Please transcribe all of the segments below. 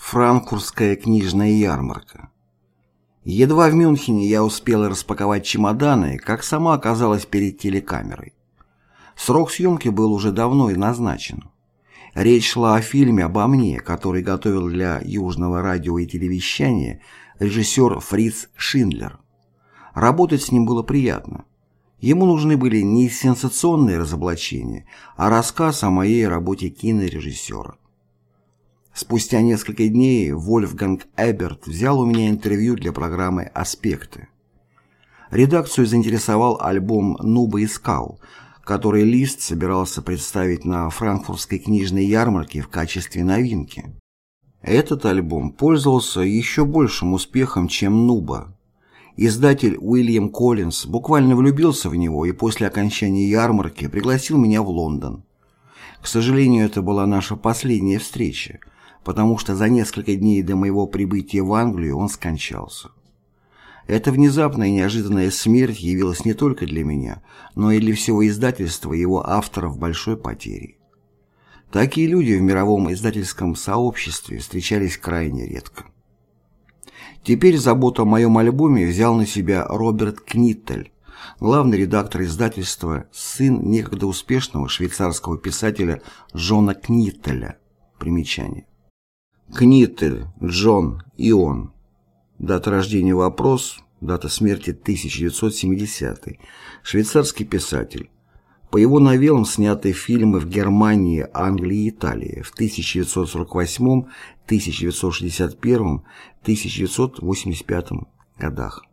Франкфуртская книжная ярмарка. Едва в Мюнхене я успела распаковать чемоданы, как сама оказалась перед телекамерой. Срок съемки был уже давно и назначен. Речь шла о фильме обо мне, который готовил для Южного радио и телевещания режиссер Фриц Шиндлер. Работать с ним было приятно. Ему нужны были не сенсационные разоблачения, а рассказ о моей работе кинорежиссера. Спустя несколько дней Вольфганг Эберт взял у меня интервью для программы «Аспекты». Редакцию заинтересовал альбом «Нуба искал», который Лист собирался представить на франкфуртской книжной ярмарке в качестве новинки. Этот альбом пользовался еще большим успехом, чем «Нуба». Издатель Уильям Коллинз буквально влюбился в него и после окончания ярмарки пригласил меня в Лондон. К сожалению, это была наша последняя встреча, потому что за несколько дней до моего прибытия в Англию он скончался. Эта внезапная и неожиданная смерть явилась не только для меня, но и для всего издательства его авторов большой потерей. Такие люди в мировом издательском сообществе встречались крайне редко. Теперь заботу о моем альбоме взял на себя Роберт Книттель, главный редактор издательства, сын некогда успешного швейцарского писателя Джона Книттеля. Примечание. Книттель, Джон, Ион. Дата рождения вопрос, дата смерти 1970. Швейцарский писатель. По его новеллам сняты фильмы в Германии, Англии и Италии в 1948, 1961, 1985 годах.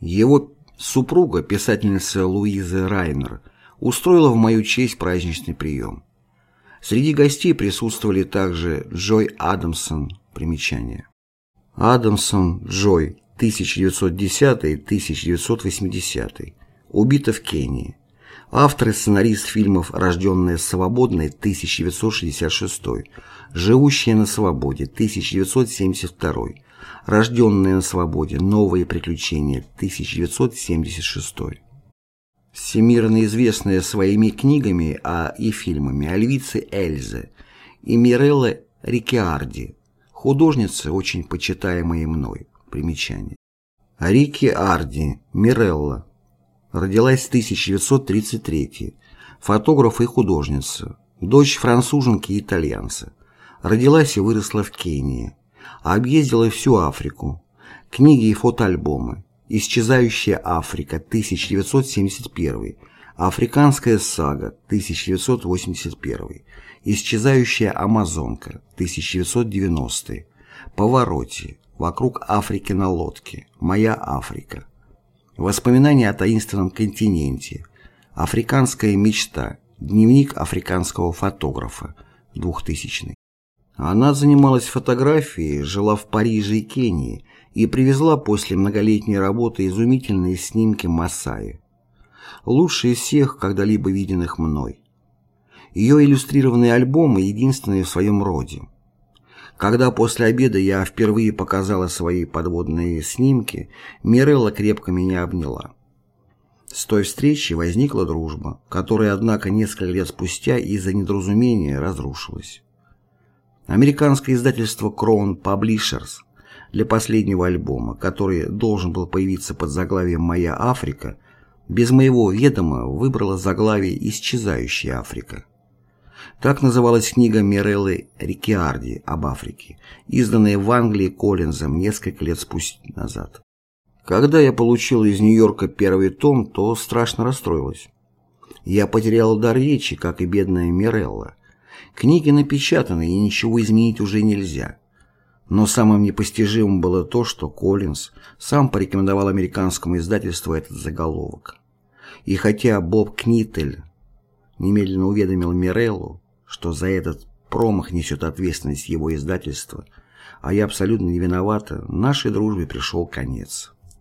Его супруга, писательница Луиза Райнер, устроила в мою честь праздничный прием. Среди гостей присутствовали также Джой Адамсон, примечание. Адамсон Джой, 1910-1980, убита в Кении. Автор и сценарист фильмов «Рожденная свободной» 1966, «Живущая на свободе» 1972, «Рожденная на свободе. Новые приключения» 1976 всемирно известная своими книгами а и фильмами о львице Эльзе и Мирелла Рикиарди, художница, очень почитаемая мной. Примечание. Рики Арди, Мирелла. Родилась в 1933 Фотограф и художница. Дочь француженки и итальянца. Родилась и выросла в Кении. Объездила всю Африку. Книги и фотоальбомы. Исчезающая Африка, 1971. Африканская сага, 1981. Исчезающая Амазонка, 1990. Повороте. Вокруг Африки на лодке. Моя Африка. Воспоминания о таинственном континенте. Африканская мечта. Дневник африканского фотографа. 2000. Она занималась фотографией, жила в Париже и Кении, и привезла после многолетней работы изумительные снимки Масаи. Лучшие из всех, когда-либо виденных мной. Ее иллюстрированные альбомы единственные в своем роде. Когда после обеда я впервые показала свои подводные снимки, Мирелла крепко меня обняла. С той встречи возникла дружба, которая, однако, несколько лет спустя из-за недоразумения разрушилась. Американское издательство Crown Publishers для последнего альбома, который должен был появиться под заглавием «Моя Африка», без моего ведома выбрала заглавие «Исчезающая Африка». Так называлась книга Миреллы Рикиарди об Африке, изданная в Англии Коллинзом несколько лет спустя назад. Когда я получил из Нью-Йорка первый том, то страшно расстроилась. Я потерял дар речи, как и бедная Мирелла. Книги напечатаны, и ничего изменить уже нельзя. Но самым непостижимым было то, что Коллинз сам порекомендовал американскому издательству этот заголовок. И хотя Боб Книттель немедленно уведомил Миреллу, что за этот промах несет ответственность его издательства, а я абсолютно не виновата, нашей дружбе пришел конец.